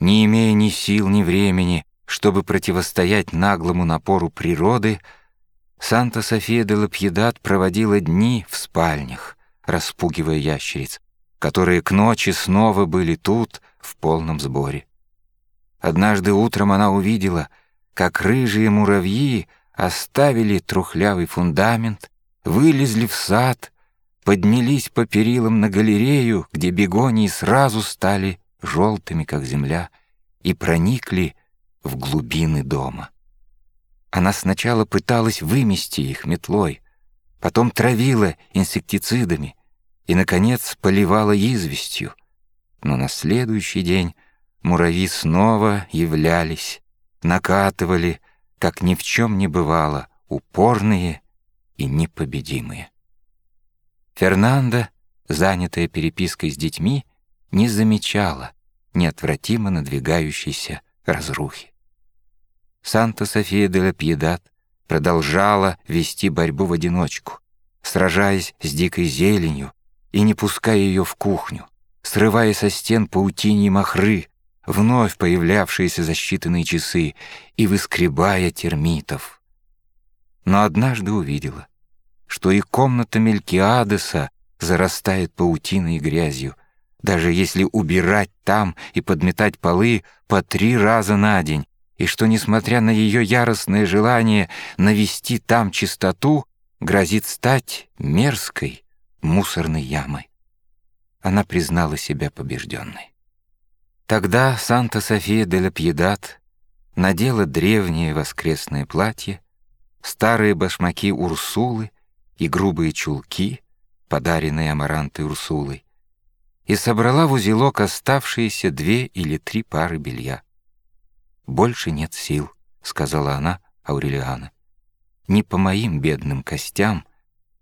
Не имея ни сил, ни времени, чтобы противостоять наглому напору природы, Санта-София де Лапьедат проводила дни в спальнях, распугивая ящериц, которые к ночи снова были тут в полном сборе. Однажды утром она увидела, как рыжие муравьи оставили трухлявый фундамент, вылезли в сад, поднялись по перилам на галерею, где бегонии сразу стали желтыми, как земля, и проникли в глубины дома. Она сначала пыталась вымести их метлой, потом травила инсектицидами и, наконец, поливала известью. Но на следующий день муравьи снова являлись, накатывали, как ни в чем не бывало, упорные и непобедимые. Фернанда, занятая перепиской с детьми, не замечала неотвратимо надвигающейся разрухи. Санта-София де ла Пьедат продолжала вести борьбу в одиночку, сражаясь с дикой зеленью и не пуская ее в кухню, срывая со стен паутиньи махры, вновь появлявшиеся за считанные часы, и выскребая термитов. Но однажды увидела, что и комната Мелькиадеса зарастает паутиной и грязью, даже если убирать там и подметать полы по три раза на день, и что, несмотря на ее яростное желание навести там чистоту, грозит стать мерзкой мусорной ямой. Она признала себя побежденной. Тогда Санта-София де ла Пьедат надела древнее воскресное платье, старые башмаки Урсулы и грубые чулки, подаренные Амарантой Урсулой, и собрала в узелок оставшиеся две или три пары белья. «Больше нет сил», — сказала она Аурелиана. «Не по моим бедным костям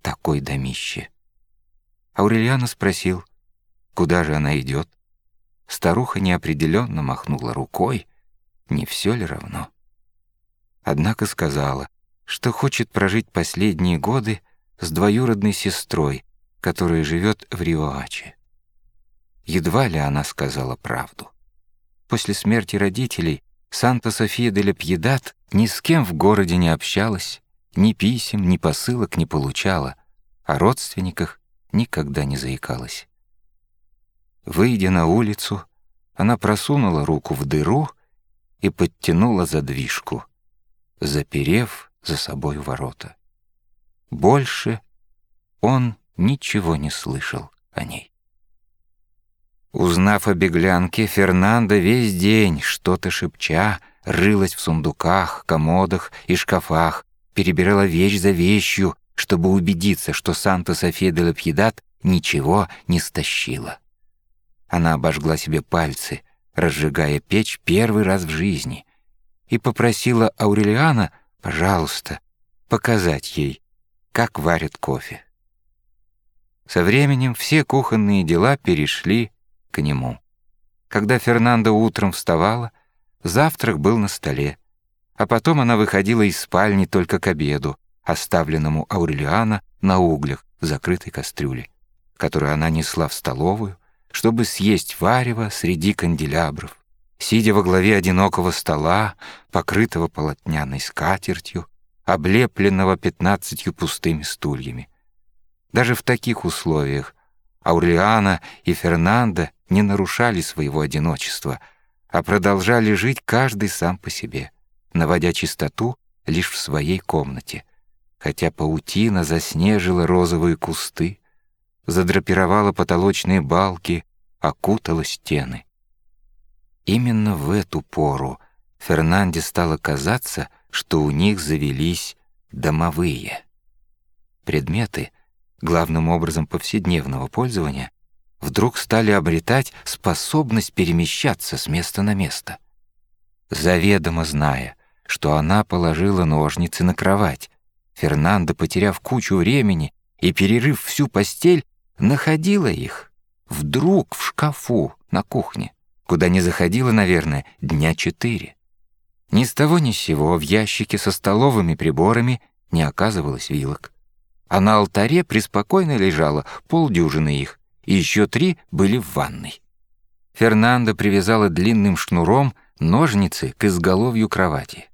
такой домище». Аурелиана спросил, куда же она идет. Старуха неопределенно махнула рукой, не все ли равно. Однако сказала, что хочет прожить последние годы с двоюродной сестрой, которая живет в Риоаче. Едва ли она сказала правду. После смерти родителей Санта-София де Пьедат ни с кем в городе не общалась, ни писем, ни посылок не получала, о родственниках никогда не заикалась. Выйдя на улицу, она просунула руку в дыру и подтянула задвижку, заперев за собой ворота. Больше он ничего не слышал о ней. Узнав о беглянке, Фернандо весь день, что-то шепча, рылась в сундуках, комодах и шкафах, перебирала вещь за вещью, чтобы убедиться, что Санта-София де Лапьедат ничего не стащила. Она обожгла себе пальцы, разжигая печь первый раз в жизни, и попросила Аурелиана, пожалуйста, показать ей, как варят кофе. Со временем все кухонные дела перешли к нему. Когда Фернандо утром вставала, завтрак был на столе, а потом она выходила из спальни только к обеду, оставленному Аурелиана на углях в закрытой кастрюле, которую она несла в столовую, чтобы съесть варево среди канделябров, сидя во главе одинокого стола, покрытого полотняной скатертью, облепленного пятнадцатью пустыми стульями. Даже в таких условиях Аурлиана и Фернандо не нарушали своего одиночества, а продолжали жить каждый сам по себе, наводя чистоту лишь в своей комнате, хотя паутина заснежила розовые кусты, задрапировала потолочные балки, окутала стены. Именно в эту пору Фернанде стало казаться, что у них завелись домовые. Предметы, главным образом повседневного пользования, вдруг стали обретать способность перемещаться с места на место. Заведомо зная, что она положила ножницы на кровать, Фернандо, потеряв кучу времени и перерыв всю постель, находила их вдруг в шкафу на кухне, куда не заходила, наверное, дня четыре. Ни с того ни с сего в ящике со столовыми приборами не оказывалось вилок. А на алтаре преспокойно лежало полдюжины их, и еще три были в ванной. Фернанда привязала длинным шнуром ножницы к изголовью кровати.